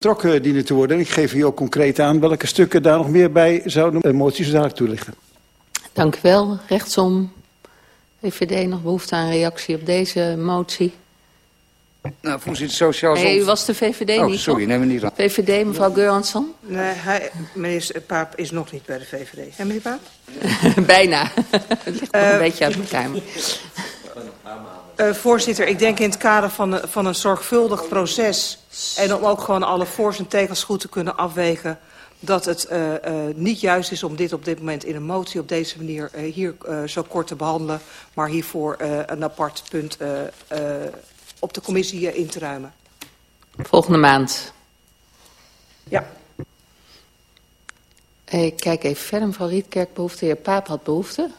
betrokken dienen te worden. En ik geef u ook concreet aan welke stukken daar nog meer bij zouden de motie zo dadelijk toelichten. Dank u wel. Rechtsom. VVD nog behoefte aan reactie op deze motie? Nou, voorzitter, sociaal... Nee, u was de VVD oh, niet, sorry, neem me niet aan. VVD, mevrouw Geuransson? Nee, hij, meneer Paap is nog niet bij de VVD. Hè, meneer Paap? Bijna. Het ligt nog een beetje uit elkaar. Uh, voorzitter, ik denk in het kader van, van een zorgvuldig proces... en om ook gewoon alle voor's en tegens goed te kunnen afwegen... dat het uh, uh, niet juist is om dit op dit moment in een motie op deze manier hier zo kort te behandelen... maar hiervoor een apart punt op de commissie in te ruimen. Volgende maand. Ja. Ik kijk even verder. Mevrouw Rietkerk behoefte. De heer Paap had behoefte.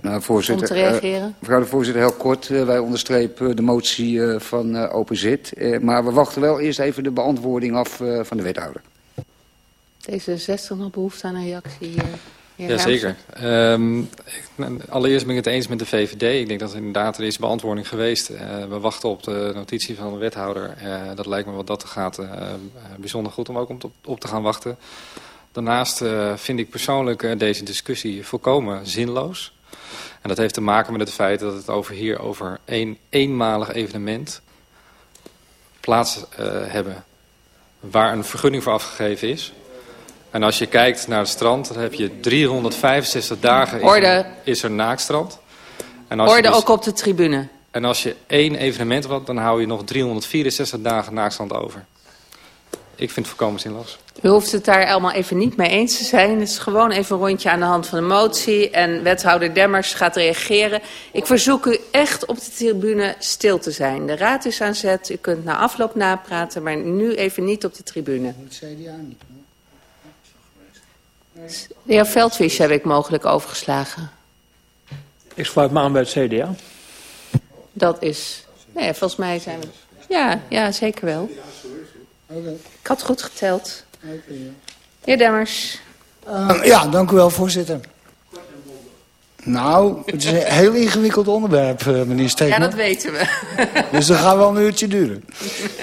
Nou, voorzitter, om te reageren. Uh, mevrouw de voorzitter, heel kort. Uh, wij onderstrepen de motie uh, van uh, Openzit. maar we wachten wel eerst even de beantwoording af van de wethouder. D66 nog behoefte aan een reactie? Jazeker. Um, allereerst ben ik het eens met de VVD. Ik denk dat inderdaad er is beantwoording geweest. Uh, we wachten op de notitie van de wethouder. Uh, dat lijkt me wat dat gaat uh, bijzonder goed om ook op, op te gaan wachten. Daarnaast vind ik persoonlijk deze discussie volkomen zinloos. En dat heeft te maken met het feit dat het over hier over een eenmalig evenement plaats hebben. Waar een vergunning voor afgegeven is. En als je kijkt naar het strand, dan heb je 365 dagen is er, is er naakstrand. En als Orde je dus, ook op de tribune. En als je één evenement had, dan hou je nog 364 dagen naakstrand over. Ik vind het voorkomen zinloos. U hoeft het daar allemaal even niet mee eens te zijn. Het is gewoon even een rondje aan de hand van de motie. En wethouder Demmers gaat reageren. Ik verzoek u echt op de tribune stil te zijn. De raad is aan zet. U kunt na afloop napraten, maar nu even niet op de tribune. Dat CDA niet. De heer Veldwies heb ik mogelijk overgeslagen. Ik sluit me aan bij het CDA. Dat is... Nee, volgens mij zijn we... Ja, ja zeker wel. Ik had goed geteld. Okay, ja. Heer Demmers. Uh, ja, dank u wel, voorzitter. Nou, het is een heel ingewikkeld onderwerp, uh, meneer Steekman. Ja, dat weten we. dus dat gaat wel een uurtje duren.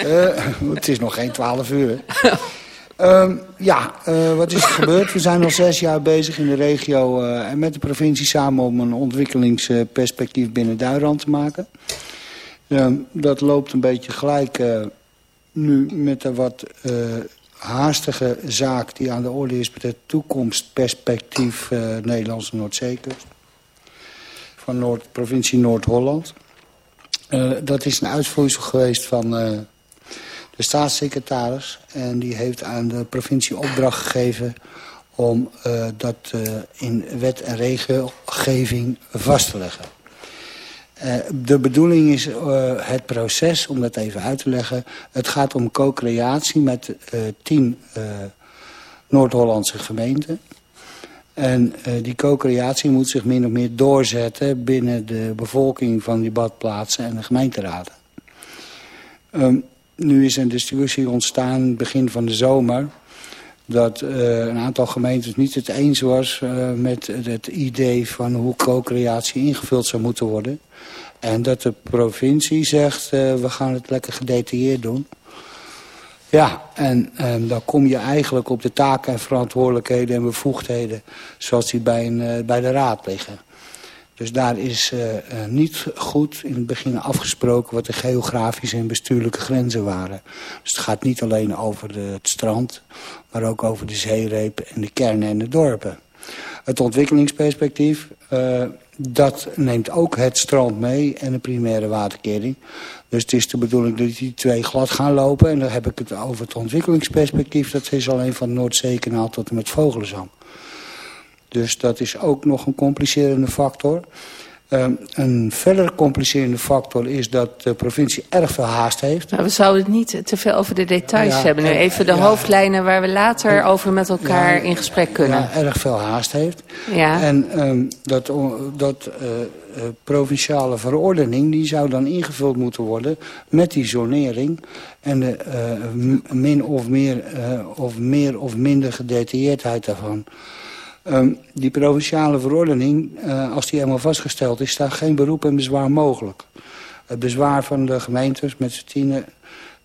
Uh, het is nog geen twaalf uur. Um, ja, uh, wat is er gebeurd? We zijn al zes jaar bezig in de regio uh, en met de provincie samen om een ontwikkelingsperspectief binnen Duinrand te maken. Um, dat loopt een beetje gelijk uh, nu met de wat haastige zaak die aan de orde is met het toekomstperspectief Nederlandse Noordzeekust. Van Noord, provincie Noord-Holland. dat is een uitvloeisel geweest van de staatssecretaris. En die heeft aan de provincie opdracht gegeven om uh, dat uh, in wet en regelgeving vast te leggen. Uh, de bedoeling is het proces, om dat even uit te leggen... het gaat om co-creatie met tien Noord-Hollandse gemeenten. En die co-creatie moet zich min of meer doorzetten... binnen de bevolking van die badplaatsen en de gemeenteraden. Um, nu is een discussie ontstaan begin van de zomer... dat uh, een aantal gemeentes niet het eens was uh, met het idee van hoe co-creatie ingevuld zou moeten worden. En dat de provincie zegt, uh, we gaan het lekker gedetailleerd doen. Ja, en um, dan kom je eigenlijk op de taken en verantwoordelijkheden en bevoegdheden... zoals die bij, een, bij de raad liggen. Dus daar is uh, niet goed in het begin afgesproken wat de geografische en bestuurlijke grenzen waren. Dus het gaat niet alleen over het strand, maar ook over de zeereep en de kernen en de dorpen. Het ontwikkelingsperspectief, uh, dat neemt ook het strand mee en de primaire waterkering. Dus het is de bedoeling dat die twee glad gaan lopen. En dan heb ik het over het ontwikkelingsperspectief. Dat is alleen van Noordzeekanaal tot en met Vogelenzang. Dus dat is ook nog een complicerende factor. Um, een verder complicerende factor is dat de provincie erg veel haast heeft. Maar we zouden het niet te veel over de details ja, hebben. Nu even de ja, hoofdlijnen waar we later over met elkaar ja, in gesprek kunnen. Ja, erg veel haast heeft. Ja. En um, dat, dat uh, uh, provinciale verordening die zou dan ingevuld moeten worden met die zonering. En de uh, min of meer, of meer of minder gedetailleerdheid daarvan. Um, die provinciale verordening, uh, als die helemaal vastgesteld is... staat geen beroep en bezwaar mogelijk. Het bezwaar van de gemeentes met z'n tienen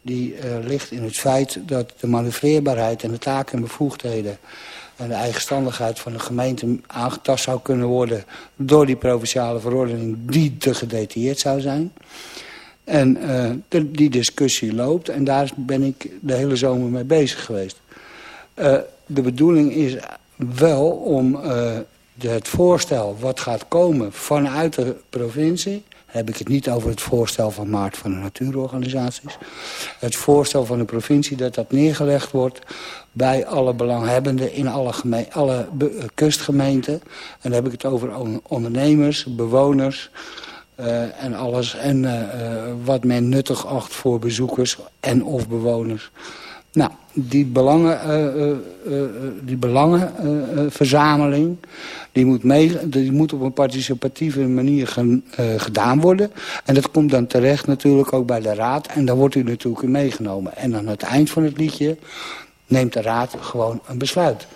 die ligt in het feit dat de manoeuvreerbaarheid en de taken en bevoegdheden en de eigenstandigheid van de gemeente aangetast zou kunnen worden door die provinciale verordening die te gedetailleerd zou zijn. En uh, die discussie loopt en daar ben ik de hele zomer mee bezig geweest. Uh, de bedoeling is wel om de, het voorstel wat gaat komen vanuit de provincie... heb ik het niet over het voorstel van Maart van de natuurorganisaties... het voorstel van de provincie dat dat neergelegd wordt bij alle belanghebbenden in alle, alle kustgemeenten. En dan heb ik het over ondernemers, bewoners uh, en alles. En wat men nuttig acht voor bezoekers en of bewoners. Nou, die, belangen, die belangenverzameling die moet, mee, die moet op een participatieve manier gedaan worden. En dat komt dan terecht natuurlijk ook bij de raad. En daar wordt u natuurlijk in meegenomen. En aan het eind van het liedje neemt de raad gewoon een besluit.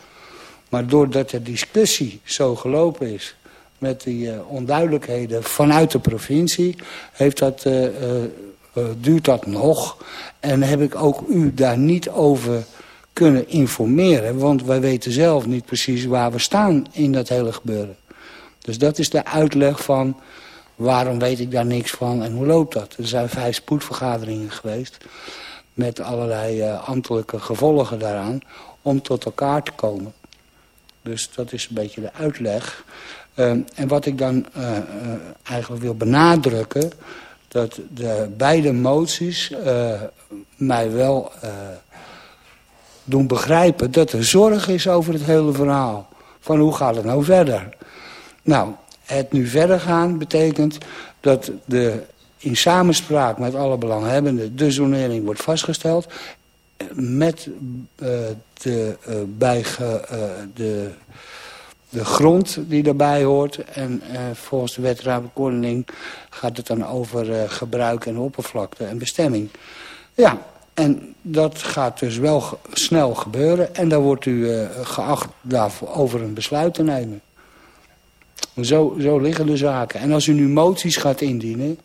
Maar doordat de discussie zo gelopen is met die onduidelijkheden vanuit de provincie... Heeft dat, duurt dat nog. En heb ik ook u daar niet over kunnen informeren. Want wij weten zelf niet precies waar we staan in dat hele gebeuren. Dus dat is de uitleg van waarom weet ik daar niks van en hoe loopt dat. Er zijn vijf spoedvergaderingen geweest met allerlei uh, ambtelijke gevolgen daaraan om tot elkaar te komen. Dus dat is een beetje de uitleg. Uh, en wat ik dan uh, eigenlijk wil benadrukken... dat de beide moties mij wel doen begrijpen... dat er zorg is over het hele verhaal. Van hoe gaat het nou verder? Nou, het nu verder gaan betekent dat de in samenspraak met alle belanghebbenden de zonering wordt vastgesteld. Met uh, de, bij de, de grond die daarbij hoort. En volgens de wet gaat het dan over gebruik en oppervlakte en bestemming. Ja, en dat gaat dus wel snel gebeuren. En dan wordt u geacht daarover een besluit te nemen. Zo, zo liggen de zaken. En als u nu moties gaat indienen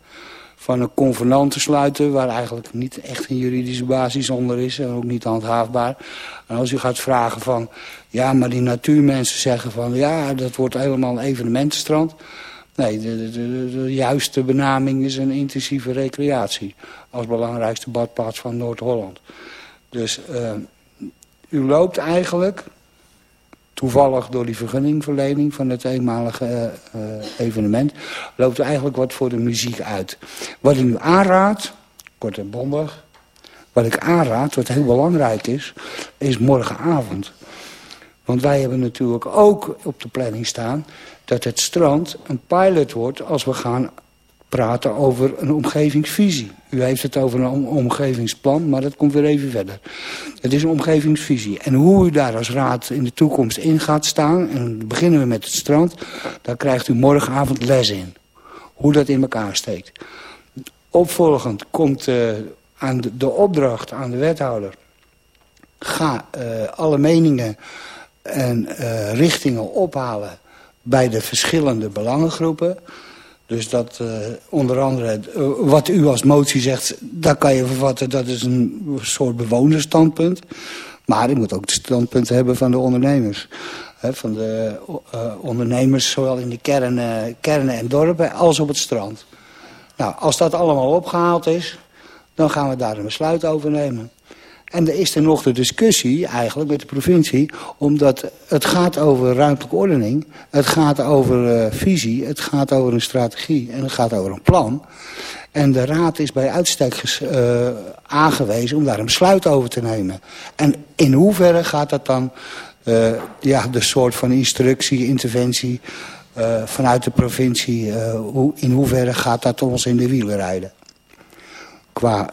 van een convenant te sluiten... waar eigenlijk niet echt een juridische basis onder is en ook niet handhaafbaar. En als u gaat vragen van... ja, maar die natuurmensen zeggen van... ja, dat wordt helemaal een evenementenstrand... Nee, de, de, de, juiste benaming is een intensieve recreatie. Als belangrijkste badplaats van Noord-Holland. Dus uh, u loopt eigenlijk toevallig door die vergunningverlening van het eenmalige uh, evenement... loopt eigenlijk wat voor de muziek uit. Wat ik nu aanraad, kort en bondig... wat ik aanraad, wat heel belangrijk is, is morgenavond. Want wij hebben natuurlijk ook op de planning staan... dat het strand een pilot wordt als we gaan praten over een omgevingsvisie. U heeft het over een omgevingsplan, maar dat komt weer even verder. Het is een omgevingsvisie. En hoe u daar als raad in de toekomst in gaat staan... en beginnen we met het strand... daar krijgt u morgenavond les in. Hoe dat in elkaar steekt. Opvolgend komt uh, aan de, opdracht aan de wethouder... ga uh, alle meningen en uh, richtingen ophalen bij de verschillende belangengroepen... Dus dat uh, onder andere, uh, wat u als motie zegt, daar kan je vervatten, dat is een soort bewonersstandpunt. Maar u moet ook het standpunt hebben van de ondernemers. Van de uh, ondernemers, zowel in de kernen, kernen en dorpen als op het strand. Nou, als dat allemaal opgehaald is, dan gaan we daar een besluit over nemen. En er is er nog de discussie eigenlijk met de provincie... omdat het gaat over ruimtelijke ordening... het gaat over uh, visie, het gaat over een strategie en het gaat over een plan... En de raad is bij uitstek uh, aangewezen om daar een besluit over te nemen. En in hoeverre gaat dat dan, uh, ja, de soort van instructie, interventie vanuit de provincie, in hoeverre gaat dat ons in de wielen rijden? Qua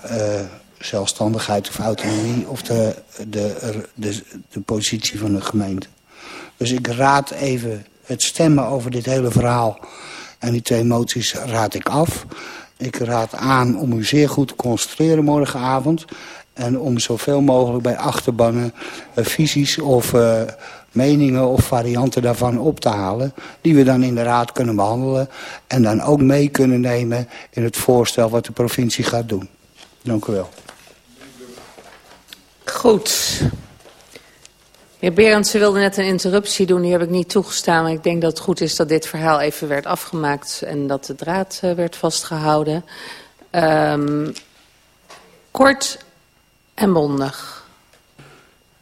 zelfstandigheid of autonomie of de, de, de, de positie van de gemeente. Dus ik raad even het stemmen over dit hele verhaal en die twee moties raad ik af. Ik raad aan om u zeer goed te concentreren morgenavond. En om zoveel mogelijk bij achterbannen uh, visies of uh, meningen of varianten daarvan op te halen. Die we dan in de raad kunnen behandelen. En dan ook mee kunnen nemen in het voorstel wat de provincie gaat doen. Dank u wel. Goed. Heer Berend, ze wilde net een interruptie doen. Die heb ik niet toegestaan. Maar ik denk dat het goed is dat dit verhaal even werd afgemaakt... en dat de draad uh, werd vastgehouden. Um, kort en bondig.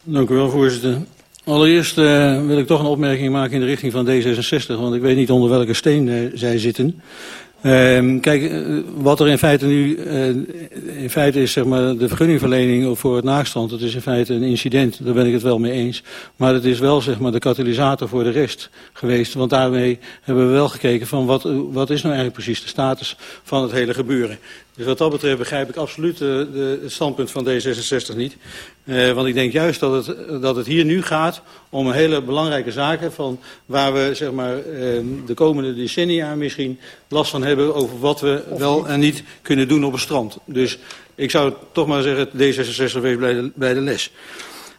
Dank u wel, voorzitter. Allereerst uh, wil ik toch een opmerking maken in de richting van D66... want ik weet niet onder welke steen uh, zij zitten... Uh, kijk, eh, wat er in feite nu uh, in feite is, zeg maar, de vergunningverlening voor het naakstrand, dat is in feite een incident, daar ben ik het wel mee eens. Maar het is wel, zeg maar, de katalysator voor de rest geweest, want daarmee hebben we wel gekeken van wat, wat is nou eigenlijk precies de status van het hele gebeuren. Dus wat dat betreft begrijp ik absoluut de, de, het standpunt van D66 niet. Uh, want ik denk juist dat het, dat het hier nu gaat om een hele belangrijke zaken... Van waar we zeg maar, uh, de komende decennia misschien last van hebben... over wat we wel en niet kunnen doen op het strand. Dus ik zou toch maar zeggen, D66 wees bij de, bij de les.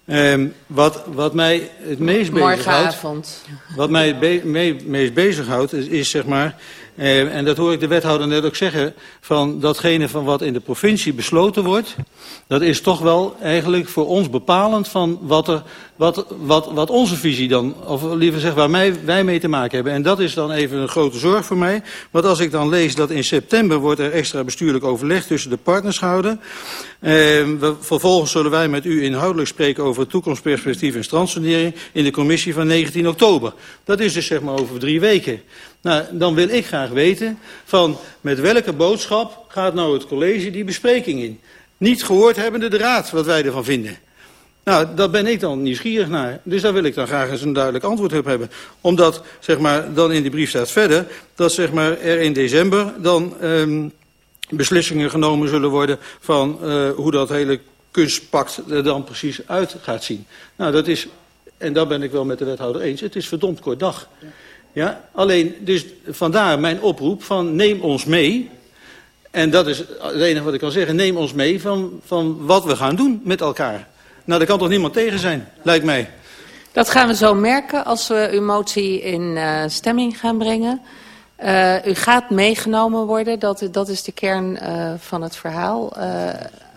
Um, wat, wat mij het meest bezighoudt... Wat mij het be me meest bezighoudt is, is zeg maar... Uh, en dat hoor ik de wethouder net ook zeggen, van datgene van wat in de provincie besloten wordt, dat is toch wel eigenlijk voor ons bepalend van wat, er, wat, wat, wat onze visie dan, of liever zeg waar wij, mee te maken hebben. En dat is dan even een grote zorg voor mij, want als ik dan lees dat in september wordt er extra bestuurlijk overleg tussen de partners gehouden. We, vervolgens zullen wij met u inhoudelijk spreken over het toekomstperspectief en strandsonering in de commissie van 19 oktober. Dat is dus zeg maar over drie weken. Nou, dan wil ik graag weten van met welke boodschap gaat nou het college die bespreking in. Niet gehoord hebbende de raad wat wij ervan vinden. Nou, daar ben ik dan nieuwsgierig naar. Dus daar wil ik dan graag eens een duidelijk antwoord op hebben. Omdat, zeg maar, dan in de brief staat verder... dat, zeg maar, er in december dan um, beslissingen genomen zullen worden... van uh, hoe dat hele kunstpact er dan precies uit gaat zien. Nou, dat is, en daar ben ik wel met de wethouder eens... het is verdomd kort dag. Ja. Alleen, dus vandaar mijn oproep van neem ons mee. En dat is het enige wat ik kan zeggen. Neem ons mee van, van wat we gaan doen met elkaar. Nou, daar kan toch niemand tegen zijn, lijkt mij. Dat gaan we zo merken als we uw motie in uh, stemming gaan brengen. Uh, u gaat meegenomen worden, dat, dat is de kern uh, van het verhaal.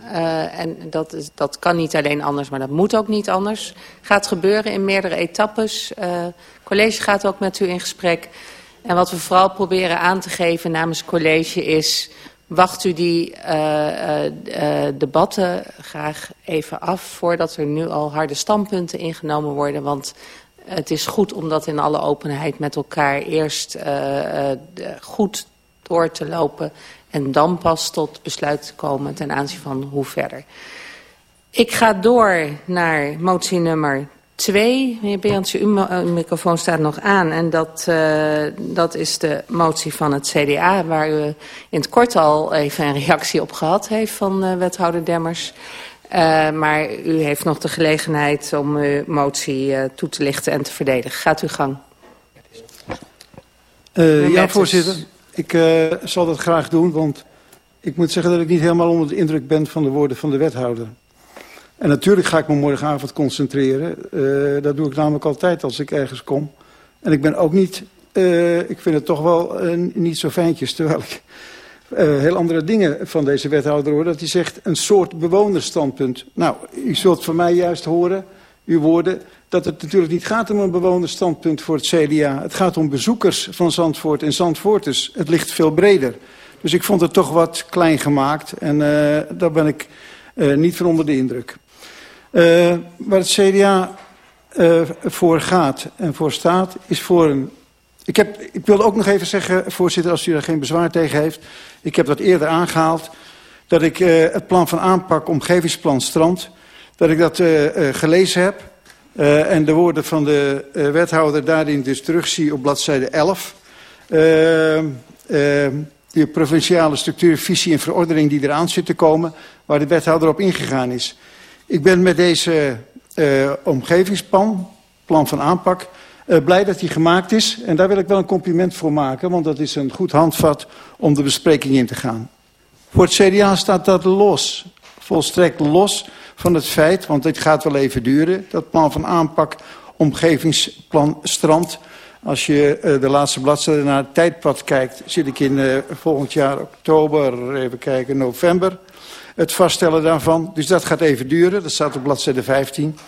Uh, en dat, is, dat kan niet alleen anders, maar dat moet ook niet anders. Gaat gebeuren in meerdere etappes. Uh, college gaat ook met u in gesprek. En wat we vooral proberen aan te geven namens het college is... wacht u die uh, debatten graag even af... voordat er nu al harde standpunten ingenomen worden. Want het is goed om dat in alle openheid met elkaar eerst goed door te lopen en dan pas tot besluit te komen ten aanzien van hoe verder. Ik ga door naar motie nummer 2. Meneer Berendsen, uw, uw microfoon staat nog aan. En dat, uh, dat is de motie van het CDA... waar u in het kort al even een reactie op gehad heeft van uh, wethouder Demmers. Uh, maar u heeft nog de gelegenheid om uw motie toe te lichten en te verdedigen. Gaat uw gang. ja, voorzitter. Ik uh, zal dat graag doen, want ik moet zeggen dat ik niet helemaal onder de indruk ben van de woorden van de wethouder. En natuurlijk ga ik me morgenavond concentreren. Uh, dat doe ik namelijk altijd als ik ergens kom. En ik ben ook niet, uh, ik vind het toch wel niet zo fijntjes, terwijl ik heel andere dingen van deze wethouder hoor. Dat hij zegt een soort bewonersstandpunt. Nou, u zult van mij juist horen, uw woorden, dat het natuurlijk niet gaat om een bewonersstandpunt voor het CDA. Het gaat om bezoekers van Zandvoort en Zandvoorters. Het ligt veel breder. Dus ik vond het toch wat klein gemaakt en uh, daar ben ik uh, niet van onder de indruk. Uh, waar het CDA voor gaat en voor staat is voor een... Ik, heb, ik wil ook nog even zeggen, voorzitter, als u er geen bezwaar tegen heeft. Ik heb dat eerder aangehaald. Dat ik het plan van aanpak omgevingsplan strand, dat ik dat gelezen heb. Uh, en de woorden van de uh, wethouder daarin dus terugzie op bladzijde 11. Uh, de provinciale structuur, visie en verordening die eraan zit te komen, waar de wethouder op ingegaan is. Ik ben met deze omgevingsplan, plan van aanpak, blij dat die gemaakt is. En daar wil ik wel een compliment voor maken, want dat is een goed handvat om de bespreking in te gaan. Voor het CDA staat dat los, volstrekt los van het feit, want dit gaat wel even duren, dat plan van aanpak omgevingsplan strand. Als je uh, de laatste bladzijde naar het tijdpad kijkt, zit ik in uh, volgend jaar oktober, even kijken, november. het vaststellen daarvan. Dus dat gaat even duren, dat staat op bladzijde 15.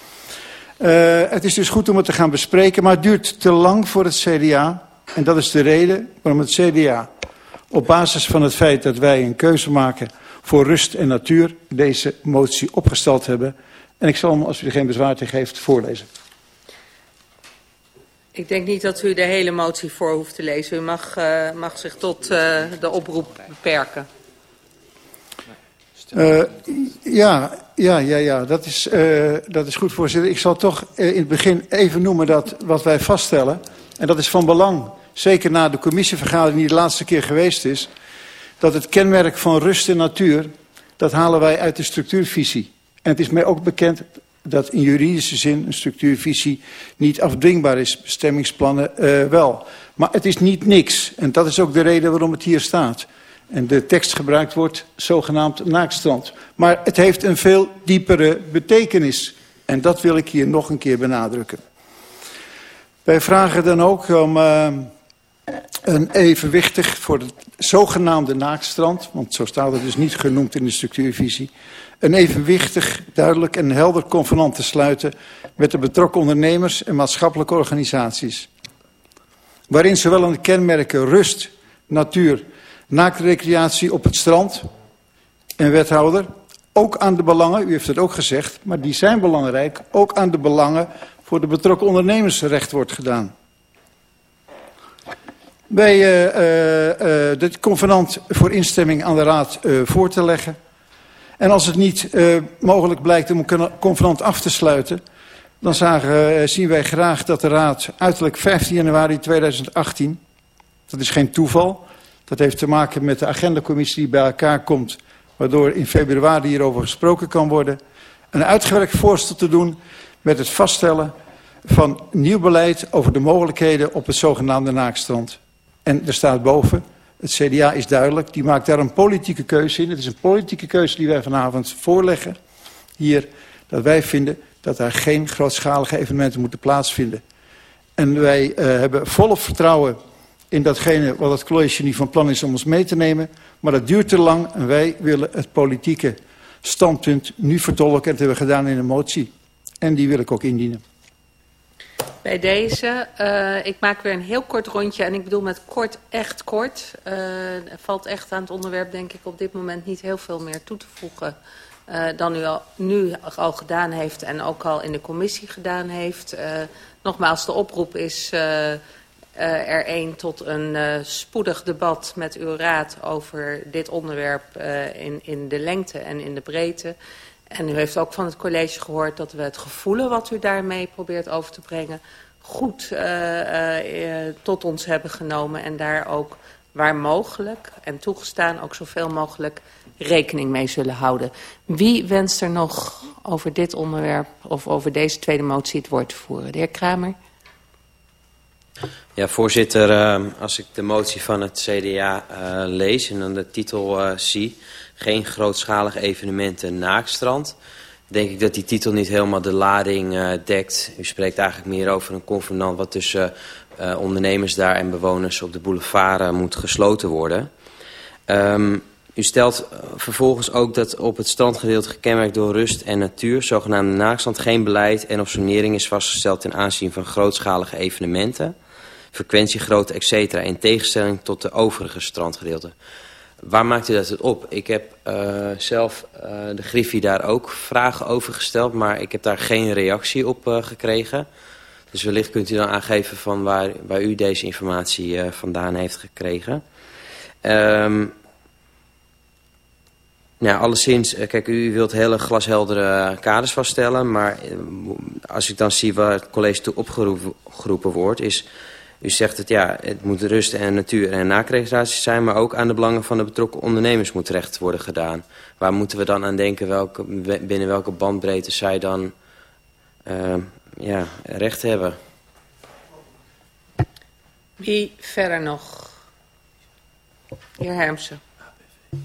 Uh, het is dus goed om het te gaan bespreken, maar het duurt te lang voor het CDA. En dat is de reden waarom het CDA op basis van het feit dat wij een keuze maken voor rust en natuur deze motie opgesteld hebben. En ik zal hem, als u er geen bezwaar tegen heeft, voorlezen. Ik denk niet dat u de hele motie voor hoeft te lezen. U mag, uh, mag zich tot uh, de oproep beperken. Uh, ja, ja, ja, ja. Dat, is, dat is goed, voorzitter. Ik zal toch in het begin even noemen dat wat wij vaststellen. En dat is van belang, zeker na de commissievergadering die de laatste keer geweest is. Dat het kenmerk van rust en natuur, dat halen wij uit de structuurvisie. En het is mij ook bekend dat in juridische zin een structuurvisie niet afdwingbaar is. Bestemmingsplannen uh, wel. Maar het is niet niks. En dat is ook de reden waarom het hier staat. En de tekst gebruikt wordt zogenaamd naakstrand. Maar het heeft een veel diepere betekenis. En dat wil ik hier nog een keer benadrukken. Wij vragen dan ook om uh, een evenwichtig voor het zogenaamde naakstrand, want zo staat het dus niet genoemd in de structuurvisie, een evenwichtig, duidelijk en helder convenant te sluiten met de betrokken ondernemers en maatschappelijke organisaties. Waarin zowel aan de kenmerken rust, natuur, naaktrecreatie op het strand en wethouder, ook aan de belangen, u heeft het ook gezegd, maar die zijn belangrijk, ook aan de belangen voor de betrokken ondernemers recht wordt gedaan. Bij uh, uh, dit convenant voor instemming aan de Raad voor te leggen. En als het niet mogelijk blijkt om een convenant af te sluiten... dan zagen, zien wij graag dat de Raad uiterlijk 15 januari 2018... dat is geen toeval, dat heeft te maken met de agendacommissie die bij elkaar komt... waardoor in februari hierover gesproken kan worden... een uitgewerkt voorstel te doen met het vaststellen van nieuw beleid over de mogelijkheden op het zogenaamde naakstrand. En er staat boven, het CDA is duidelijk, die maakt daar een politieke keuze in. Het is een politieke keuze die wij vanavond voorleggen. Hier, dat wij vinden dat daar geen grootschalige evenementen moeten plaatsvinden. En wij uh, hebben volle vertrouwen in datgene wat het college niet van plan is om ons mee te nemen. Maar dat duurt te lang en wij willen het politieke standpunt nu vertolken. En dat hebben we gedaan in een motie. En die wil ik ook indienen. Bij deze, uh, ik maak weer een heel kort rondje en ik bedoel met kort echt kort. Uh, valt echt aan het onderwerp denk ik op dit moment niet heel veel meer toe te voegen. Uh, dan u al, nu al gedaan heeft en ook al in de commissie gedaan heeft. nogmaals, de oproep is er een tot een spoedig debat met uw raad over dit onderwerp in, in de lengte en in de breedte. En u heeft ook van het college gehoord dat we het gevoelen wat u daarmee probeert over te brengen... goed uh, uh, tot ons hebben genomen en daar ook waar mogelijk en toegestaan ook zoveel mogelijk rekening mee zullen houden. Wie wenst er nog over dit onderwerp of over deze tweede motie het woord te voeren? De heer Kramer. Ja, voorzitter, als ik de motie van het CDA lees en dan de titel zie geen grootschalige evenementen naakstrand. Denk ik dat die titel niet helemaal de lading uh, dekt. U spreekt eigenlijk meer over een convenant wat tussen uh, ondernemers daar en bewoners op de boulevard uh, moet gesloten worden. Um, u stelt vervolgens ook dat op het strandgedeelte gekenmerkt door rust en natuur, zogenaamde naakstand, geen beleid en of sonering is vastgesteld ten aanzien van grootschalige evenementen, frequentiegrootte, etc. in tegenstelling tot de overige strandgedeelten. Waar maakt u dat op? Ik heb uh, zelf uh, de Griffie daar ook vragen over gesteld, maar ik heb daar geen reactie op uh, gekregen. Dus wellicht kunt u dan aangeven van waar, waar u deze informatie vandaan heeft gekregen. Um, nou, alleszins, kijk, u wilt hele glasheldere kaders vaststellen, maar als ik dan zie waar het college toe opgeroepen wordt, is u zegt het, ja, het moet rust en natuur en naakregistratie zijn... maar ook aan de belangen van de betrokken ondernemers moet recht worden gedaan. Waar moeten we dan aan denken welke, binnen welke bandbreedte zij dan uh, ja, recht hebben? Wie verder nog? Heer Hermsen.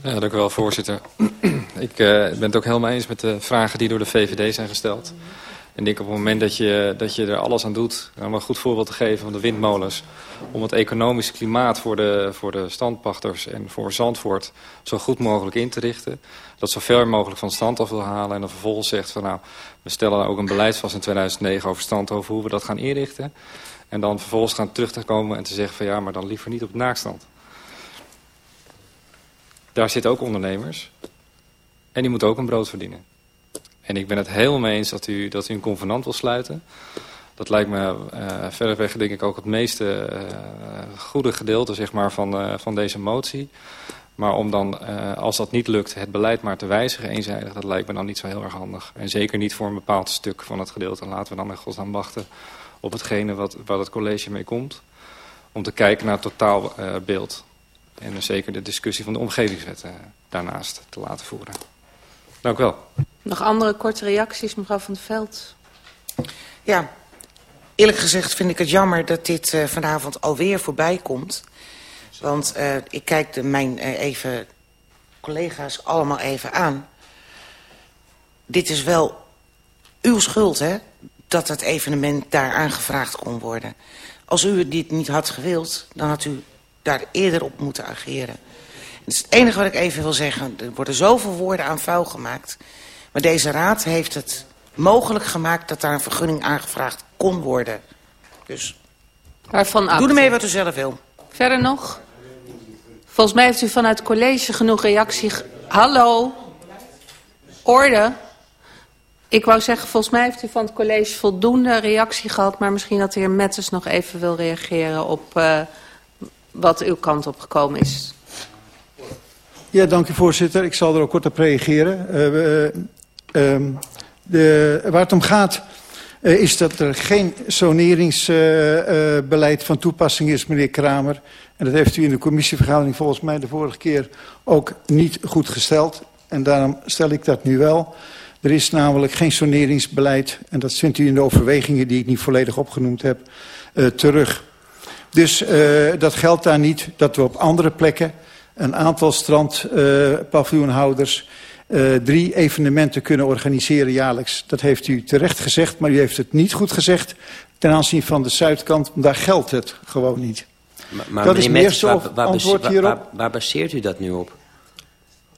Ja, dank u wel, voorzitter. Ik uh, ben het ook helemaal eens met de vragen die door de VVD zijn gesteld. En ik denk op het moment dat je, dat je er alles aan doet... om een goed voorbeeld te geven van de windmolens... om het economische klimaat voor de, voor de standpachters en voor Zandvoort... zo goed mogelijk in te richten. Dat zo ver mogelijk van stand af wil halen. En dan vervolgens zegt van nou, we stellen ook een beleid vast in 2009 over stand over hoe we dat gaan inrichten. En dan vervolgens gaan terug te komen en te zeggen van ja, maar dan liever niet op naakstand. Daar zitten ook ondernemers. En die moeten ook een brood verdienen. En ik ben het helemaal eens dat u, dat u een convenant wil sluiten. Dat lijkt me uh, verreweg denk ik ook het meeste uh, goede gedeelte zeg maar, van, uh, van deze motie. Maar om dan, als dat niet lukt, het beleid maar te wijzigen eenzijdig... dat lijkt me dan niet zo heel erg handig. En zeker niet voor een bepaald stuk van het gedeelte. Laten we dan in godsnaam wachten op hetgene wat, waar het college mee komt. Om te kijken naar het totaalbeeld. en zeker de discussie van de omgevingswet daarnaast te laten voeren. Dank u wel. Nog andere korte reacties, mevrouw Van der Veld? Ja, eerlijk gezegd vind ik het jammer dat dit uh, vanavond alweer voorbij komt. Want uh, ik kijk de, mijn uh, even collega's allemaal even aan. Dit is wel uw schuld, hè? Dat het evenement daar aangevraagd kon worden. Als u dit niet had gewild, dan had u daar eerder op moeten ageren. Is het enige wat ik even wil zeggen. Er worden zoveel woorden aan vuil gemaakt. Maar deze raad heeft het mogelijk gemaakt dat daar een vergunning aangevraagd kon worden. Dus Waarvan doe ermee wat u zelf wil. Verder nog? Volgens mij heeft u vanuit het college genoeg reactie... Hallo? Orde? Ik wou zeggen, volgens mij heeft u van het college voldoende reactie gehad... maar misschien dat de heer Metters nog even wil reageren op uh, wat uw kant op gekomen is. Ja, dank u voorzitter. Ik zal er ook kort op reageren. Uh, uh, Um, de, waar het om gaat uh, is dat er geen soneringsbeleid uh, uh, van toepassing is, meneer Kramer. En dat heeft u in de commissievergadering volgens mij de vorige keer ook niet goed gesteld. En daarom stel ik dat nu wel. Er is namelijk geen soneringsbeleid, en dat vindt u in de overwegingen die ik niet volledig opgenoemd heb, terug. Dus dat geldt daar niet dat we op andere plekken een aantal strandpaviljoenhouders uh, drie evenementen kunnen organiseren jaarlijks. Dat heeft u terecht gezegd, maar u heeft het niet goed gezegd ten aanzien van de zuidkant. Daar geldt het gewoon niet. Maar, maar dat is meer waar, waar, antwoord hierop. Waar, baseert u dat nu op?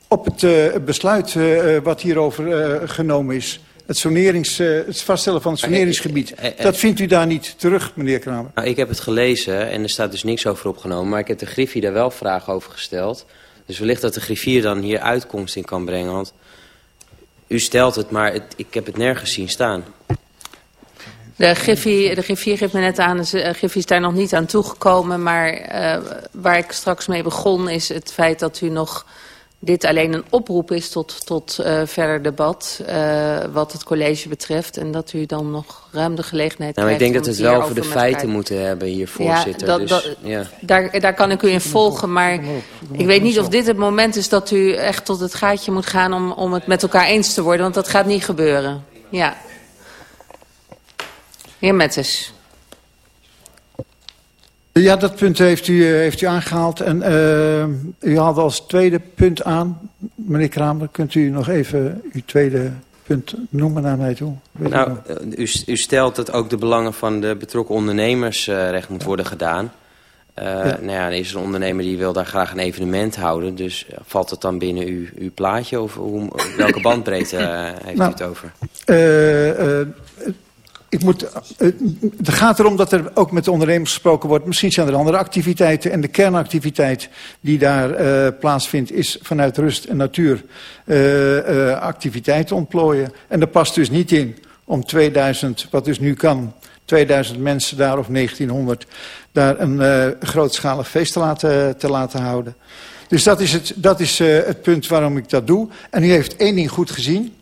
Op het uh, besluit uh, wat hierover genomen is. Het, sonerings, het vaststellen van het soneringsgebied. Dat vindt u daar niet terug, meneer Kramer? Nou, ik heb het gelezen en er staat dus niks over opgenomen. Maar ik heb de Griffie daar wel vragen over gesteld. Dus wellicht dat de griffier dan hier uitkomst in kan brengen. Want u stelt het, maar ik heb het nergens zien staan. De griffier, de griffier geeft me net aan, de griffie is daar nog niet aan toegekomen. Maar uh, waar ik straks mee begon is het feit dat u nog dit alleen een oproep is tot, tot uh, verder debat uh, wat het college betreft. En dat u dan nog ruim de gelegenheid nou, krijgt. Ik denk dat we het wel over de feiten moeten hebben hier, voorzitter. Ja, dat, dus, dat, ja. daar, daar kan ik u in volgen. Maar ik weet niet of dit het moment is dat u echt tot het gaatje moet gaan om, om het met elkaar eens te worden. Want dat gaat niet gebeuren. Ja. Heer Mettes. Ja, dat punt heeft u, heeft u aangehaald. En uh, u haalde als tweede punt aan. Meneer Kramer, kunt u nog even uw tweede punt noemen naar mij toe? Weet nou, u, u, stelt dat ook de belangen van de betrokken ondernemers uh, recht moet worden gedaan. Uh, ja. Nou ja, er is een ondernemer die wil daar graag een evenement houden. Dus valt het dan binnen uw, uw plaatje? Of hoe, welke bandbreedte heeft nou, u het over? Ik moet, het gaat erom dat er ook met de ondernemers gesproken wordt. Misschien zijn er andere activiteiten. En de kernactiviteit die daar uh, plaatsvindt is vanuit rust en natuur uh, uh, activiteiten ontplooien. En dat past dus niet in om 2000, wat dus nu kan, 2000 mensen daar of 1900, daar een grootschalig feest te laten, te laten houden. Dus dat is, het, dat is het punt waarom ik dat doe. En u heeft één ding goed gezien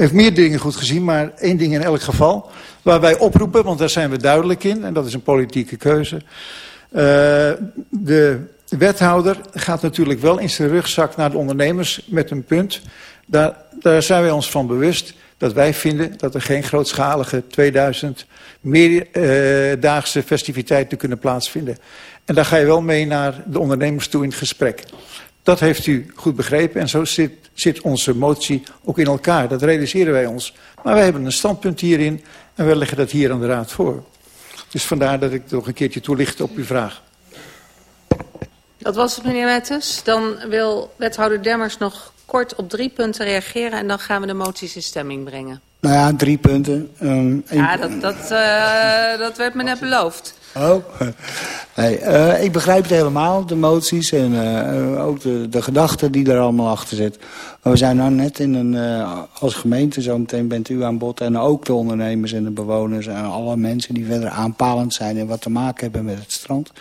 heeft meer dingen goed gezien, maar één ding in elk geval. Waar wij oproepen, want daar zijn we duidelijk in, en dat is een politieke keuze. Uh, de wethouder gaat natuurlijk wel in zijn rugzak naar de ondernemers met een punt. Daar, daar zijn wij ons van bewust dat wij vinden dat er geen grootschalige 2000 meerdaagse uh, festiviteiten kunnen plaatsvinden. En daar ga je wel mee naar de ondernemers toe in het gesprek. Dat heeft u goed begrepen en zo zit, zit onze motie ook in elkaar. Dat realiseren wij ons. Maar wij hebben een standpunt hierin en wij leggen dat hier aan de Raad voor. Dus vandaar dat ik nog een keertje toelicht op uw vraag. Dat was het, meneer Mettes. Dan wil wethouder Demmers nog kort op drie punten reageren... en dan gaan we de moties in stemming brengen. Nou ja, drie punten. Um, ja, dat, dat, uh, dat werd me net beloofd. Oh, uh, ik begrijp het helemaal, de moties en uh, ook de, de gedachten die er allemaal achter zitten. Maar we zijn nou net in een, als gemeente, zometeen bent u aan bod... en ook de ondernemers en de bewoners en alle mensen die verder aanpalend zijn... en wat te maken hebben met het strand.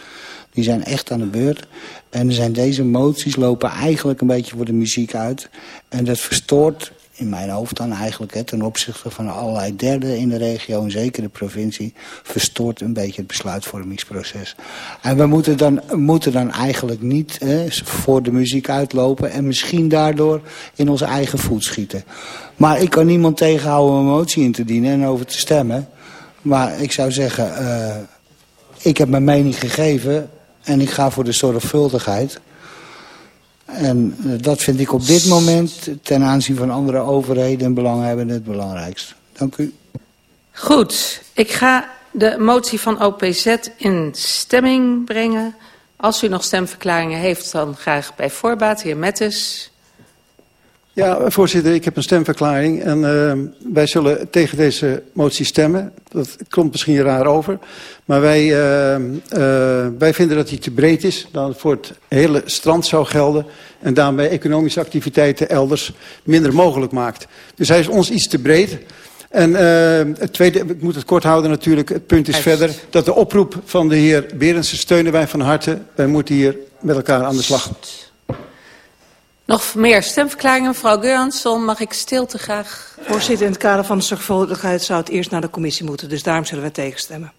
Die zijn echt aan de beurt. En zijn deze moties lopen eigenlijk een beetje voor de muziek uit. En dat verstoort in mijn hoofd dan eigenlijk, hè, ten opzichte van allerlei derden in de regio... en zeker de provincie, verstoort een beetje het besluitvormingsproces. En we moeten dan, moeten dan eigenlijk niet hè, voor de muziek uitlopen... en misschien daardoor in onze eigen voet schieten. Maar ik kan niemand tegenhouden om een motie in te dienen en over te stemmen. Maar ik zou zeggen, uh, ik heb mijn mening gegeven... en ik ga voor de zorgvuldigheid... En uh, dat vind ik op dit moment ten aanzien van andere overheden en het belangrijkste. Dank u. Goed, ik ga de motie van OPZ in stemming brengen. Als u nog stemverklaringen heeft, dan graag bij voorbaat. Heer Mettes. Ja, voorzitter, ik heb een stemverklaring en uh, wij zullen tegen deze motie stemmen. Dat komt misschien raar over, maar wij, uh, uh, wij vinden dat die te breed is, dat het voor het hele strand zou gelden en daarmee economische activiteiten elders minder mogelijk maakt. Dus hij is ons iets te breed. En het tweede, ik moet het kort houden natuurlijk, het punt is verder dat de oproep van de heer Berendsen steunen wij van harte. Wij moeten hier met elkaar aan de slag. Nog meer stemverklaringen. Mevrouw Geuransson, mag ik stilte graag? Voorzitter, in het kader van de zorgvuldigheid zou het eerst naar de commissie moeten. Dus daarom zullen we tegenstemmen.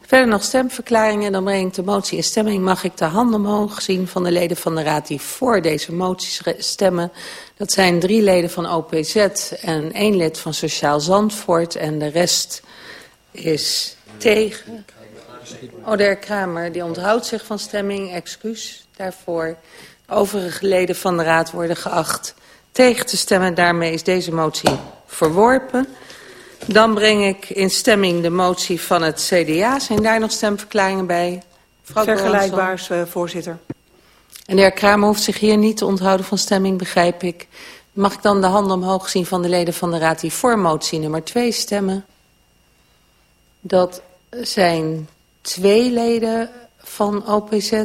Verder nog stemverklaringen. Dan breng ik de motie in stemming. Mag ik de handen omhoog zien van de leden van de Raad die voor deze moties stemmen. Dat zijn drie leden van OPZ en één lid van Sociaal Zandvoort. En de rest is tegen. Oh, de heer Kramer, die onthoudt zich van stemming. Excuus daarvoor overige leden van de Raad worden geacht tegen te stemmen. Daarmee is deze motie verworpen. Dan breng ik in stemming de motie van het CDA. Zijn daar nog stemverklaringen bij? Mevrouw Vergelijkbaars, uh, voorzitter. En de heer Kramer hoeft zich hier niet te onthouden van stemming, begrijp ik. Mag ik dan de handen omhoog zien van de leden van de Raad die voor motie nummer 2 stemmen? Dat zijn twee leden van OPZ.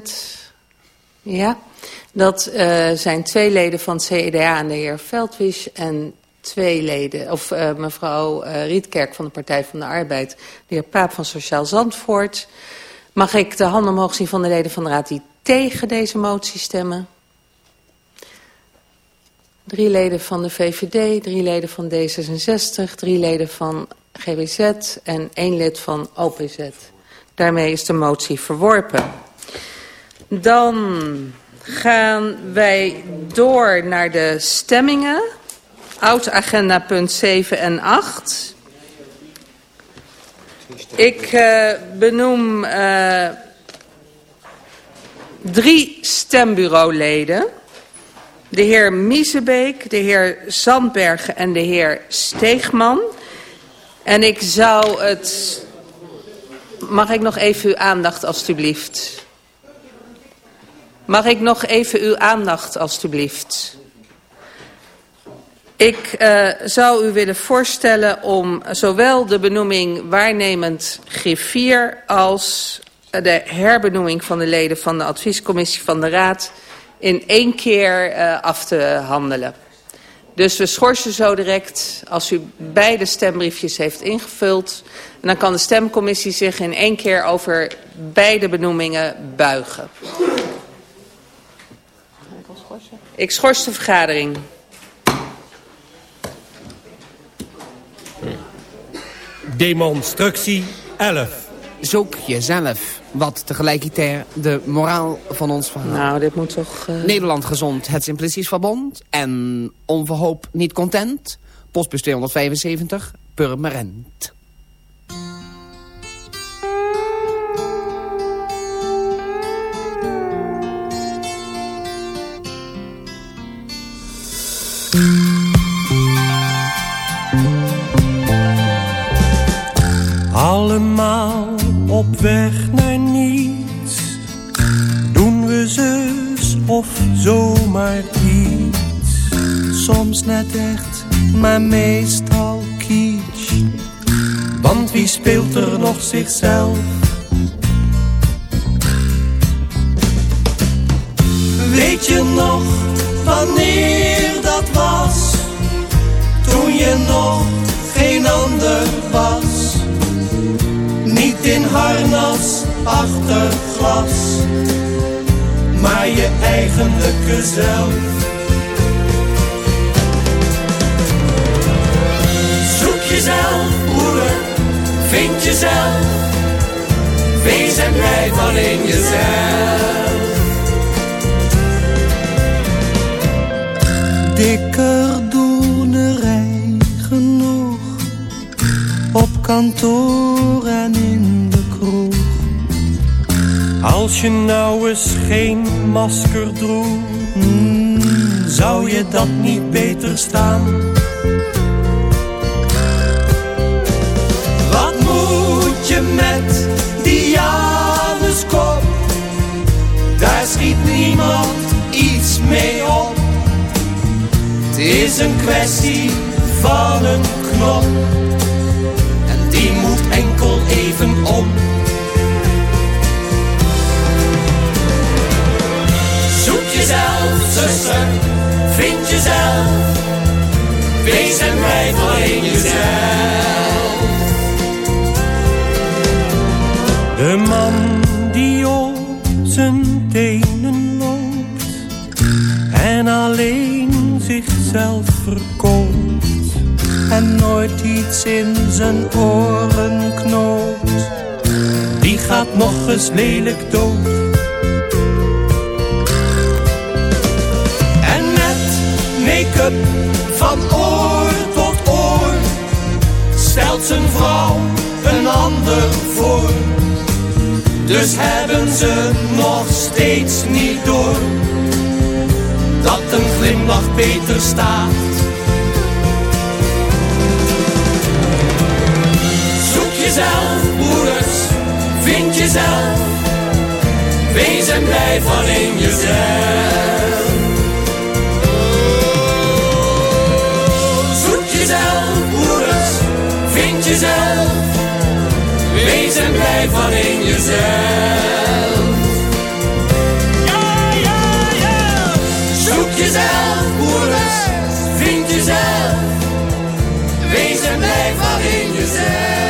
Ja. Dat uh, zijn twee leden van het CEDA en de heer Veldwisch en twee leden, of uh, mevrouw uh, Rietkerk van de Partij van de Arbeid, de heer Paap van Sociaal Zandvoort. Mag ik de handen omhoog zien van de leden van de Raad die tegen deze motie stemmen? Drie leden van de VVD, drie leden van D66, drie leden van GWZ en één lid van OPZ. Daarmee is de motie verworpen. Dan gaan wij door naar de stemmingen. Oud agenda punt 7 en 8. Ik uh, benoem uh, drie stembureauleden. De heer Miezebeek, de heer Zandbergen en de heer Steegman. En ik zou het... Mag ik nog even uw aandacht alstublieft? Mag ik nog even uw aandacht, alstublieft? Ik uh, zou u willen voorstellen om zowel de benoeming waarnemend griffier als de herbenoeming van de leden van de adviescommissie van de Raad in één keer uh, af te handelen. Dus we schorsen zo direct als u beide stembriefjes heeft ingevuld. En dan kan de stemcommissie zich in één keer over beide benoemingen buigen. Ik schors de vergadering. Demonstructie 11. Zoek jezelf, wat tegelijkertijd de moraal van ons verhaal. Nou, dit moet toch... Uh... Nederland gezond, het Simplicies Verbond. En onverhoop niet content. Postbus 275, Purmerend. Allemaal op weg naar niets. Doen we zus of zomaar iets. Soms net echt, maar meestal kitsch. Want wie speelt er nog zichzelf? Weet je nog wanneer dat was? Toen je nog geen ander was. In harnas achter glas, maar je eigenlijke zelf. Zoek jezelf, broeder, vind jezelf. Wees en blijf alleen jezelf. Dikker doenerij genoeg op kantoor en in de. Als je nou eens geen masker droeg, zou je dat niet beter staan? Wat moet je met die Januskop? Daar schiet niemand iets mee op. Het is een kwestie van een knop. En die moet enkel even om. Jezelf, zuster, vind jezelf. Wees en blijf alleen jezelf. De man die op zijn tenen loopt en alleen zichzelf verkoopt en nooit iets in zijn oren knoopt, die gaat nog eens lelijk dood. Van oor tot oor stelt zijn vrouw een ander voor. Dus hebben ze nog steeds niet door dat een glimlach beter staat. Zoek jezelf, broeders, vind jezelf. Wees en blijf alleen jezelf. Jezelf, broeders, vind jezelf. Wees en blijf alleen jezelf. Ja, ja, ja. Zoek jezelf, broeders, vind jezelf. Wees en blijf alleen jezelf.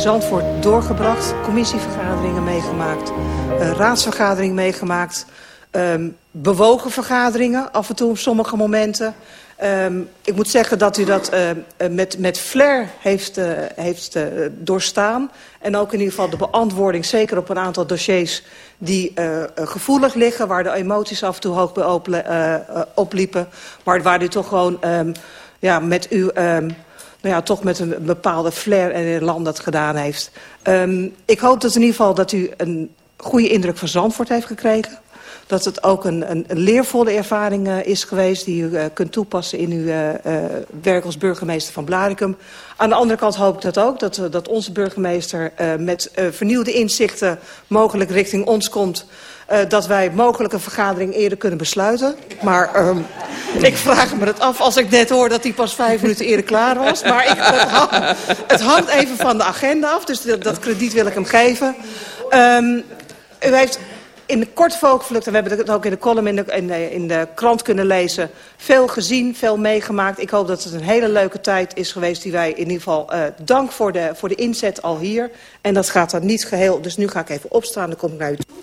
Zandvoort doorgebracht. Commissievergaderingen meegemaakt. Een raadsvergadering meegemaakt. ehm, bewogen vergaderingen af en toe op sommige momenten. Ehm, ik moet zeggen dat u dat eh, met, met flair heeft, eh, heeft eh, doorstaan. En ook in ieder geval de beantwoording, zeker op een aantal dossiers die eh, eh, gevoelig liggen, waar de emoties af en toe hoog bij eh, eh, opliepen. Maar waar u toch gewoon ehm, ja, met uw... nou ja, toch met een bepaalde flair en elan dat gedaan heeft. Ehm, ik hoop dat in ieder geval dat u een goede indruk van Zandvoort heeft gekregen. Dat het ook een, een, leervolle ervaring eh, is geweest... die u eh, kunt toepassen in uw eh, werk als burgemeester van Blaricum. Aan de andere kant hoop ik dat ook, dat, dat onze burgemeester... met vernieuwde inzichten mogelijk richting ons komt... eh, dat wij mogelijk een vergadering eerder kunnen besluiten. Maar ehm, ik vraag me het af als ik net hoor dat hij pas vijf minuten eerder klaar was. Maar ik, het, hangt, het hangt even van de agenda af, dus dat, krediet wil ik hem geven. Ehm, u heeft in de kort vogelvlucht, en we hebben het ook in de column in de, in, de, krant kunnen lezen... veel gezien, veel meegemaakt. Ik hoop dat het een hele leuke tijd is geweest... die wij in ieder geval eh, dank voor de, voor de inzet al hier. En dat gaat dan niet geheel, dus nu ga ik even opstaan, dan kom ik naar u toe.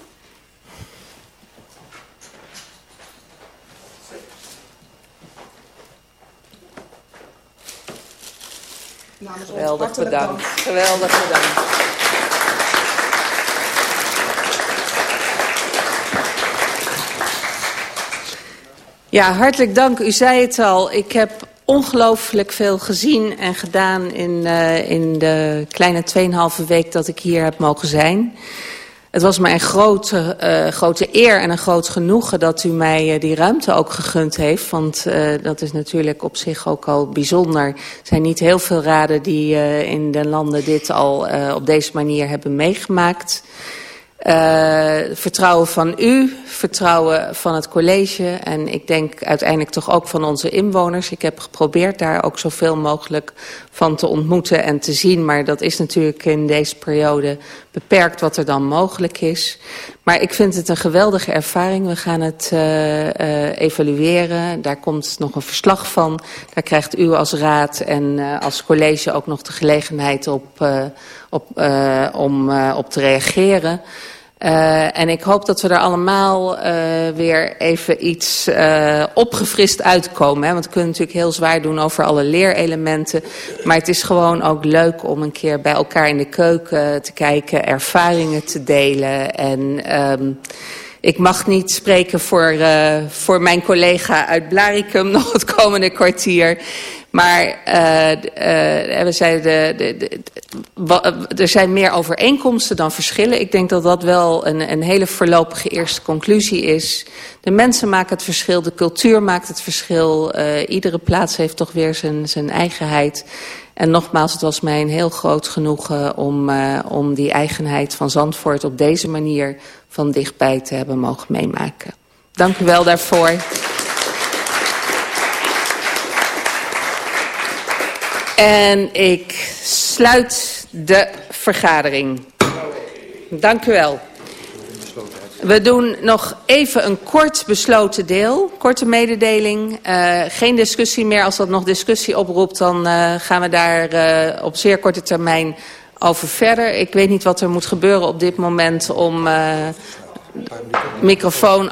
Namens ons Geweldig hartelijk bedankt. dank. Geweldig bedankt. Ja, hartelijk dank. U zei het al. Ik heb ongelooflijk veel gezien en gedaan in, uh, in de kleine 2,5 week dat ik hier heb mogen zijn. Het was mij een grote, uh, grote eer en een groot genoegen dat u mij uh, die ruimte ook gegund heeft. Want uh, dat is natuurlijk op zich ook al bijzonder. Er zijn niet heel veel raden die in de landen dit al op deze manier hebben meegemaakt. Uh, vertrouwen van u, vertrouwen van het college en ik denk uiteindelijk toch ook van onze inwoners. Ik heb geprobeerd daar ook zoveel mogelijk van te ontmoeten en te zien, maar dat is natuurlijk in deze periode beperkt wat er dan mogelijk is. Maar ik vind het een geweldige ervaring. We gaan het uh, uh, evalueren. Daar komt nog een verslag van. Daar krijgt u als raad en als college ook nog de gelegenheid op, op, om op te reageren. Uh, en ik hoop dat we er allemaal uh, weer even iets uh, opgefrist uitkomen. Hè? Want we kunnen natuurlijk heel zwaar doen over alle leerelementen. Maar het is gewoon ook leuk om een keer bij elkaar in de keuken te kijken, ervaringen te delen. En um, ik mag niet spreken voor, voor mijn collega uit Blaricum nog het komende kwartier. Maar uh, uh, we zeiden, de, de, de, er zijn meer overeenkomsten dan verschillen. Ik denk dat dat wel een, een hele voorlopige eerste conclusie is. De mensen maken het verschil, de cultuur maakt het verschil. Iedere plaats heeft toch weer zijn, zijn eigenheid. En nogmaals, het was mij een heel groot genoegen om, om die eigenheid van Zandvoort op deze manier van dichtbij te hebben mogen meemaken. Dank u wel daarvoor. En ik sluit de vergadering. Dank u wel. We doen nog even een kort besloten deel, korte mededeling. Uh, geen discussie meer. Als dat nog discussie oproept, dan uh, gaan we daar uh, op zeer korte termijn over verder. Ik weet niet wat er moet gebeuren op dit moment om microfoon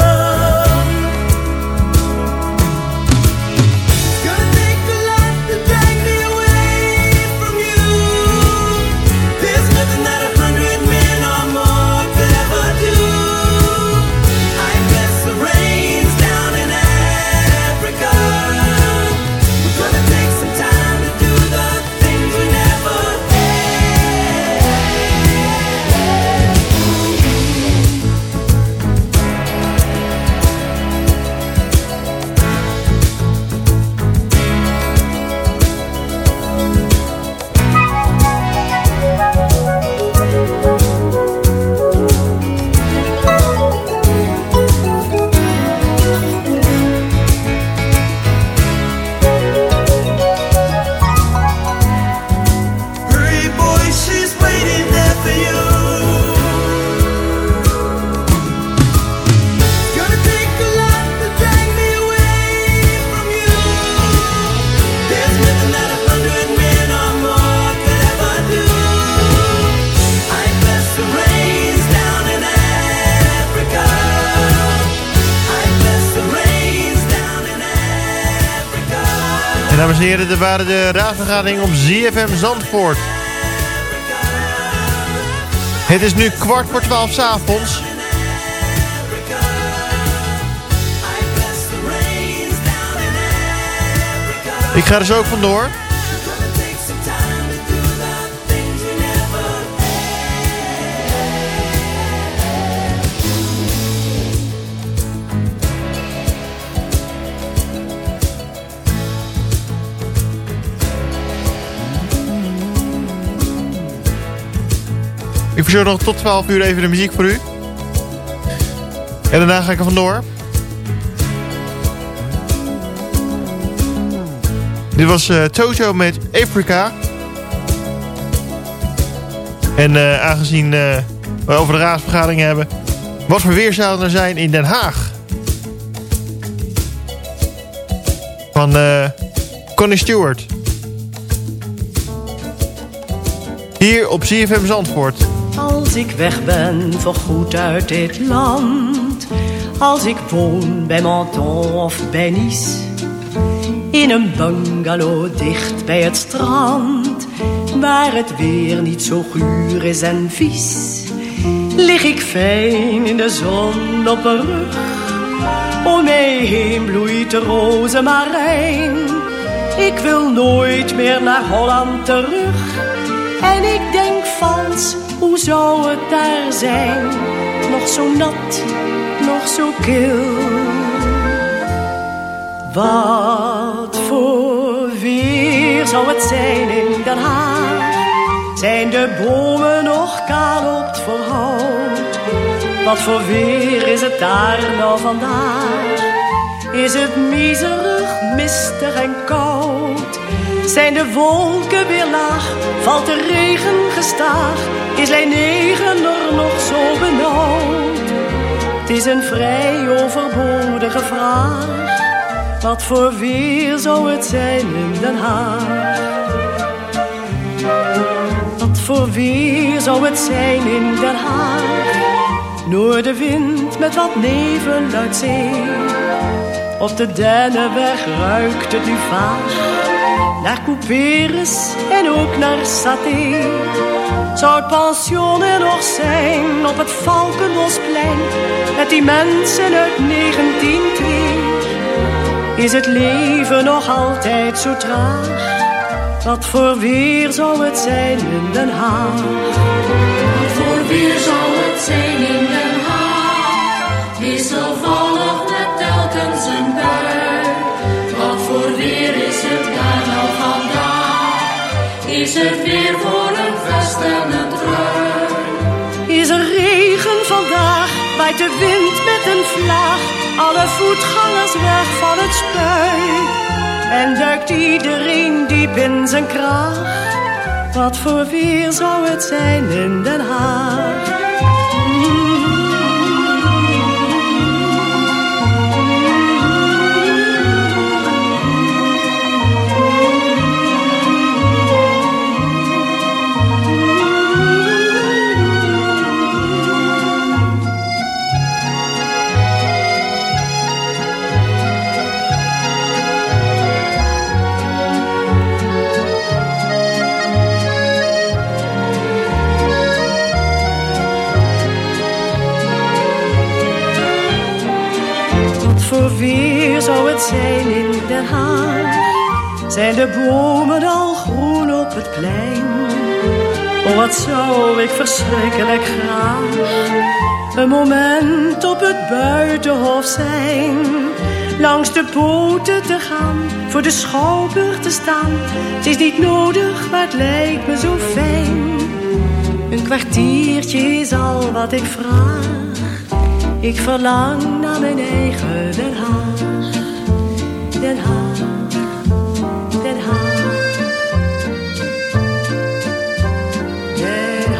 Dit waren de raadsvergadering op ZFM Zandvoort. Het is nu kwart voor twaalf s'avonds. Ik ga er zo ook vandoor. Ik verzorg nog tot 12 uur even de muziek voor u. En daarna ga ik er vandoor. Dit was uh, Toto met Afrika. En uh, aangezien uh, we over de raadsvergadering hebben... Wat voor weer er zijn in Den Haag? Van Connie Stewart. Hier op CFM Zandvoort. Als ik weg ben voorgoed uit dit land. Als ik woon bij Menton of bij Nice. In een bungalow dicht bij het strand. Waar het weer niet zo guur is en vies. Lig ik fijn in de zon op een rug. Om mij heen bloeit de rozemarijn. Ik wil nooit meer naar Holland terug. En ik denk vals hoe zou het daar zijn? Nog zo nat, nog zo kil. Wat voor weer zou het zijn in Den Haag? Zijn de bomen nog kaal op het verhout? Wat voor weer is het daar nou vandaag? Is het miserig, mistig en koud? Zijn de wolken weer laag? Valt de regen gestaag? Is lijn 9 er nog zo benauwd? Het is een vrij overbodige vraag. Wat voor weer zou het zijn in Den Haag? Wat voor weer zou het zijn in Den Haag? Noordenwind met wat nevel uit zee. Op de Dennenweg ruikt het nu vaag naar couperus en ook naar saté. Zou het pension er nog zijn op het Valkenbosplein met die mensen uit 1902? Is het leven nog altijd zo traag? Wat voor weer zou het zijn in Den Haag? Wat voor weer zou het zijn in Den Haag? Wisselvallig met Is het weer voor een vest en een trui? Is er regen vandaag? Waait de wind met een vlaag? Alle voetgangers weg van het spui. En duikt iedereen diep in zijn kraag? Wat voor weer zou het zijn in Den Haag? Zou het zijn in Den Haag? Zijn de bomen al groen op het plein? Oh, wat zou ik verschrikkelijk graag een moment op het buitenhof zijn. Langs de poten te gaan, voor de schouwburg te staan. Het is niet nodig, maar het lijkt me zo fijn. Een kwartiertje is al wat ik vraag. Ik verlang naar mijn eigen Den. Den Haag, Den Haag. Den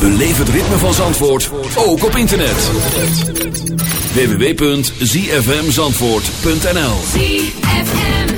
Beleef het ritme van Zandvoort, ook op internet. www.zfmzandvoort.nl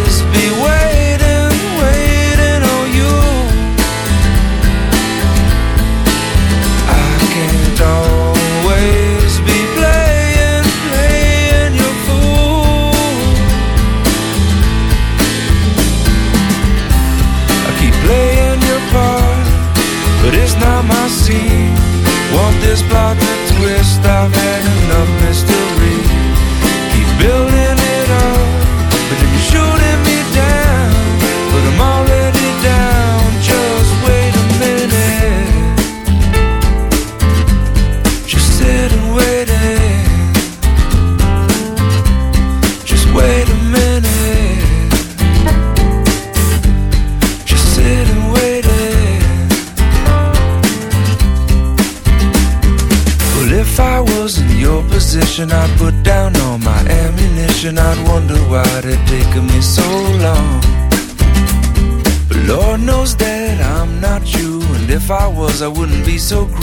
this plot to twist? I've had so.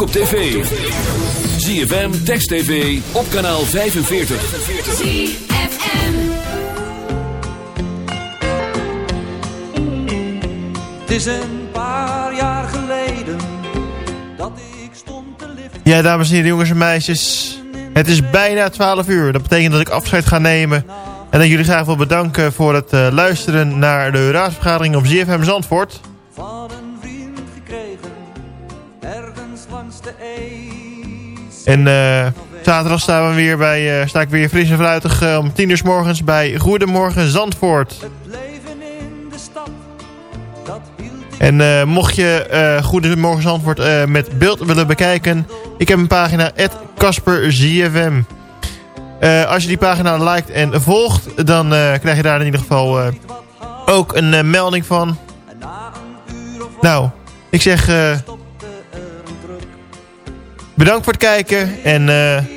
Ook op tv. ZFM, Text TV, op kanaal 45. ZFM. Het is een paar jaar geleden dat ik stond te liften. Ja, dames en heren, jongens en meisjes. Het is bijna 12 uur. Dat betekent dat ik afscheid ga nemen. En dat jullie graag wil bedanken voor het eh, luisteren naar de raadsvergadering op ZFM Zandvoort. En eh, zaterdag staan we weer bij, eh, sta ik weer fris en fruitig eh, om 10 uur s morgens bij Goedemorgen Zandvoort. En mocht je Goedemorgen Zandvoort met beeld willen bekijken... ik heb een pagina, @kasperzfm. Als je die pagina liked en volgt... dan krijg je daar in ieder geval ook een melding van. Nou, ik zeg... bedankt voor het kijken en... eh,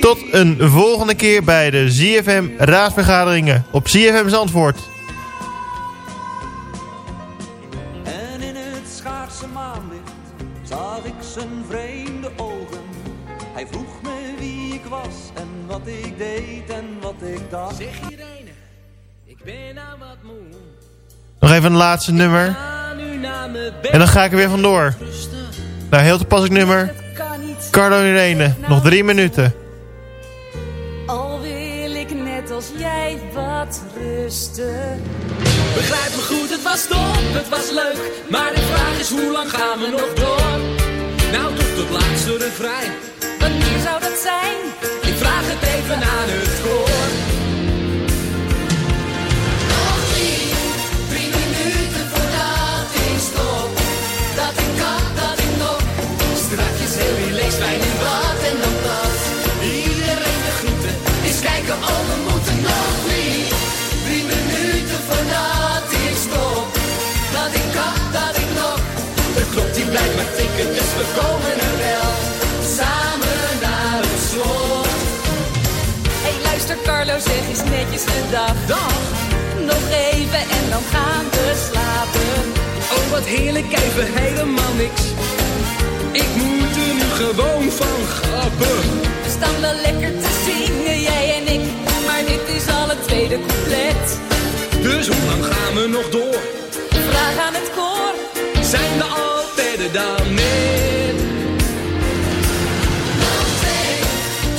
tot een volgende keer bij de ZFM raadsvergaderingen op ZFM Zandvoort. En in het schaarse maanlicht zag ik zijn vreemde ogen. Hij vroeg me wie ik was en wat ik deed en wat ik dacht. Zeg Irene, ik ben nou wat moe. Nog even een laatste nummer. En dan ga ik er weer vandoor. Nou, heel toepasselijk nummer. Carlo Irene, nog drie minuten. Al wil ik net als jij wat rusten. Begrijp me goed, het was top, het was leuk. Maar de vraag is, hoe lang gaan we nog door? Nou, tot het laatste refrein. Wanneer zou dat zijn? Ik vraag het even aan het koor. steeds wijn in wat en dan dat. Iedereen de groeten, eens kijken, oh we moeten nog niet. Drie minuten voordat ik stop, dat ik kan, dat ik nog. De klok die blijft maar tikken, dus we komen er wel. Samen naar de slot. Hey luister Carlo, zeg eens netjes de dag. Dag! Nog even en dan gaan we slapen. Oh wat heerlijk, even helemaal niks. Ik gewoon van grappen. We staan wel lekker te zingen, jij en ik. Maar dit is al het tweede couplet. Dus hoe lang gaan we nog door? Vraag aan het koor. Zijn we al verder dan net? Nog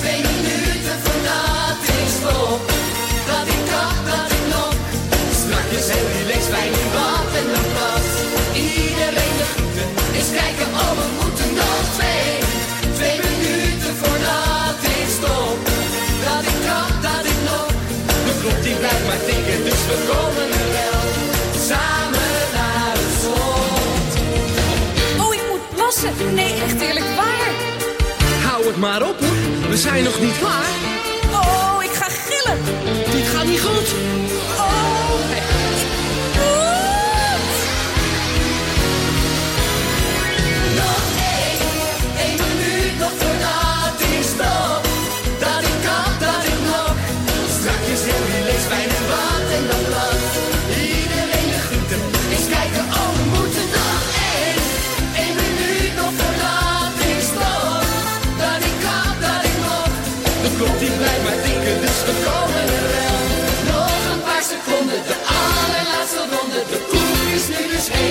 twee, minuten voordat ik stop. Dat ik dacht dat ik nog Strakjes heel relaxed bij bij nu wat en dan pas. Iedereen de groeten. Eens kijken, oh Nee, echt eerlijk waar. Hou het maar op hoor, we zijn nog niet klaar. Oh, ik ga gillen. Dit gaat niet goed.